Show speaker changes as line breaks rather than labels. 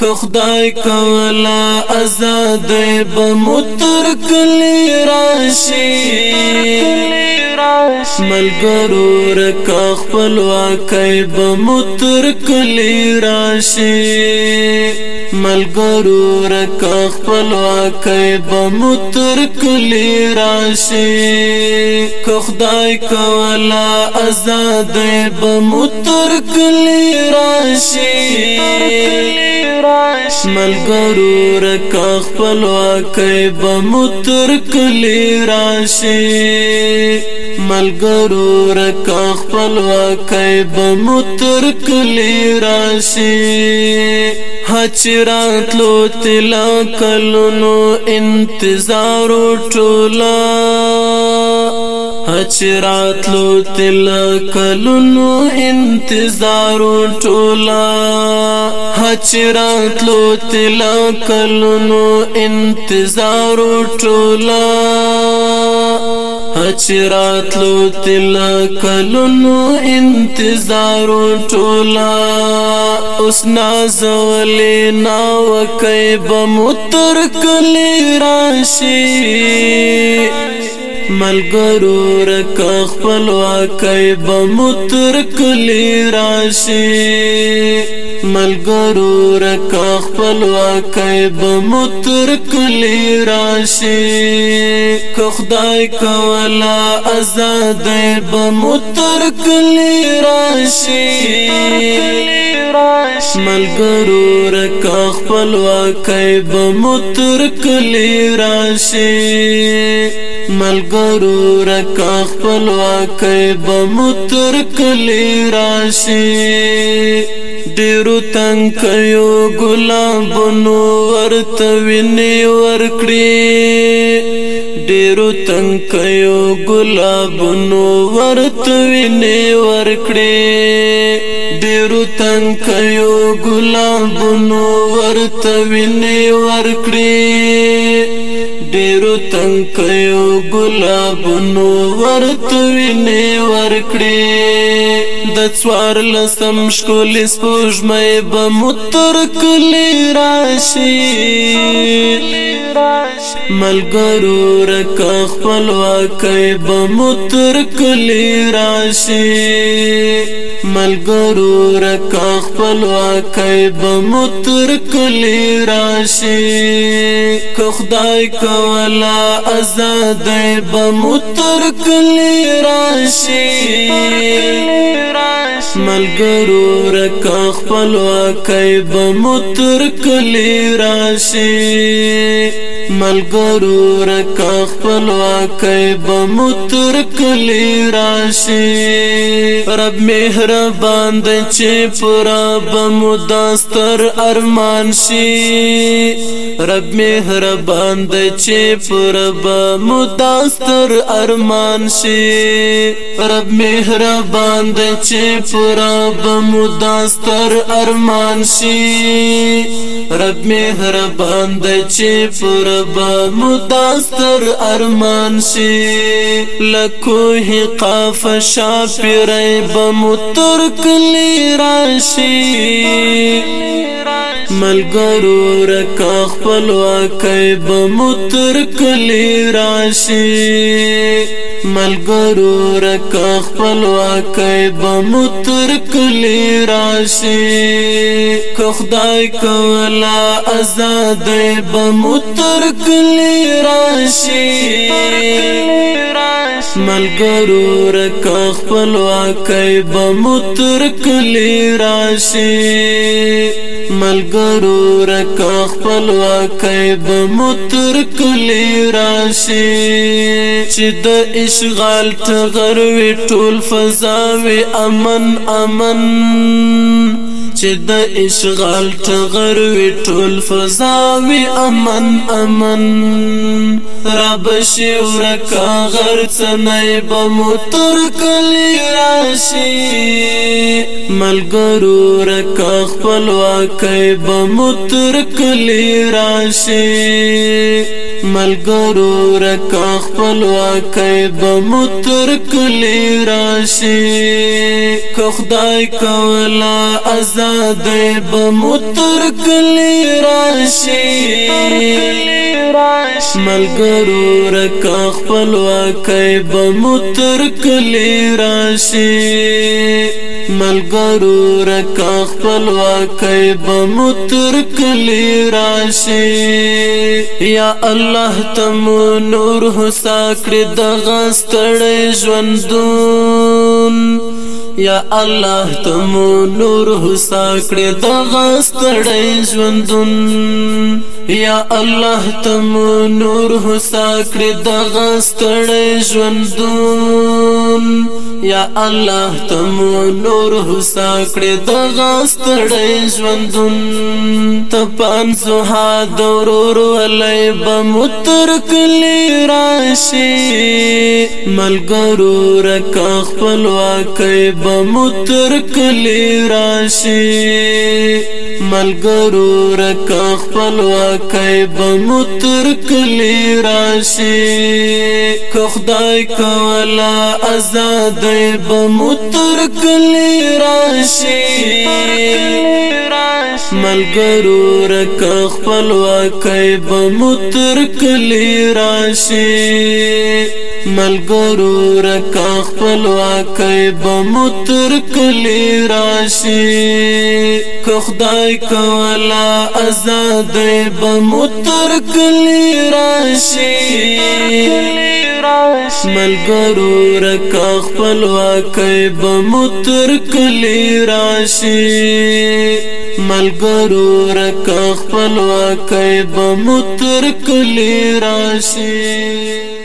که خدای کولا آزاد به متر کلی راشي ملګرو رک خپل واکای به متر کلی راشي ملګرو رک خپل واکای به متر کلی راشي که خدای کولا آزاد به متر کلی راشي ملګرو رک خپل واکې بمتر کلی راشي ملګرو رک خپل واکې بمتر کلی راشي حچرات لو تلا کلونو انتظار ټولا حچرات لو تلا کلونو انتظار ټولا حچرات لو تلا کلونو انتظار ټولا حچرات لو تلا کلونو انتظار ټولا اوس نازولې نا وکي بمتر کلی راشي ملګرو رک خپل واکې بمتر کلی راشي ملګرو رکا خپلواکی به مو تر کلي راشي که خدای کوله ازادی به مو تر کلي راشي ملګرو رکا خپلواکی به مو تر کلي راشي ملګرو رکا خپل واکې بمتر کلی راشي ډیرو تنگ کيو ګلاب نو ورت ویني ورکړي ډیرو تنگ کيو ګلاب نو ورت ویني ورکړي ډیرو تنگ کيو ګلاب نو ورت ویني ورکړي ډیرو تنکیو ګلابونو ورته وینې ورکړې د څوار لسم شکول سپوږمې به متر کلی راشي ملګرو رک خپل واکې به متر کلی راشي ملګرو رکا خپل واکې به متر کلی راشي که خدای که ولا آزاد بمتر کلی راشی ملګرو رکا خپل واکای بمتر کلی راشی ملګرو رکا خپلواکی به مو تر کلی راشي رب مهربان دی چې پورا به مو داستر ارمان شي رب مهربان دی چې پورا به مو داستر ارمان شي رب مهربان دی چې پورا به مو داستر ارمان شي رب مهربان دی چې پورا به مداستر ارمان شي لکوه قاف شاپره به مترک لراشي ملګرو رکا خپل واکای به متر کلی راشي ملګرو رکا خپل واکای به متر کلی راشي که خدای کولا آزاد به متر کلی راشي ملګرو رکا خپل واکای به متر کلی راشي ملګرو رک خپل واکای به متر کلی راشي چې د اشغال تغروي ټول فضا وي امن امن چې د اشغال ټغر وی ټول فضا وی امن امن رب شي ورکا غر څنای بمو تر کلی راشي ملګرو رکا خپلواکې بمو تر کلی راشي ملګرو رکا خپلواکۍ به مو تر کلي راشي که خدای کوله ازادۍ به مو تر کلي راشي ملګرو رکا خپلواکۍ به مو تر کلي راشي ملګرو رکا خپلواکۍ به مو تر کلي راشي یا الله الله تم نور هوسا کړ د غستړې ژوندون یا الله تم نور هوسا کړ د غستړې ژوندون یا الله تم نور هوسا کړ د غستړې ژوندون یا الله تم نور حسا کړې د غستړې ژوندون ته پان زها درور ولای بمتر کلی راشي ملګرو رک خپل واکې بمتر کلی راشي ملګرو رک خپل واکای به متر کلی راشي که خدای کولا آزاد به متر کلی راشي ملګرو رک خپل واکای به متر کلی راشي ملګرو رکا خپلواکۍ به مو تر کلي راشي که خدای کوله ازادۍ به مو تر کلي راشي ملګرو رکا خپلواکۍ به مو تر کلي راشي ملګرو رکا خپلواکۍ به مو تر کلی راشي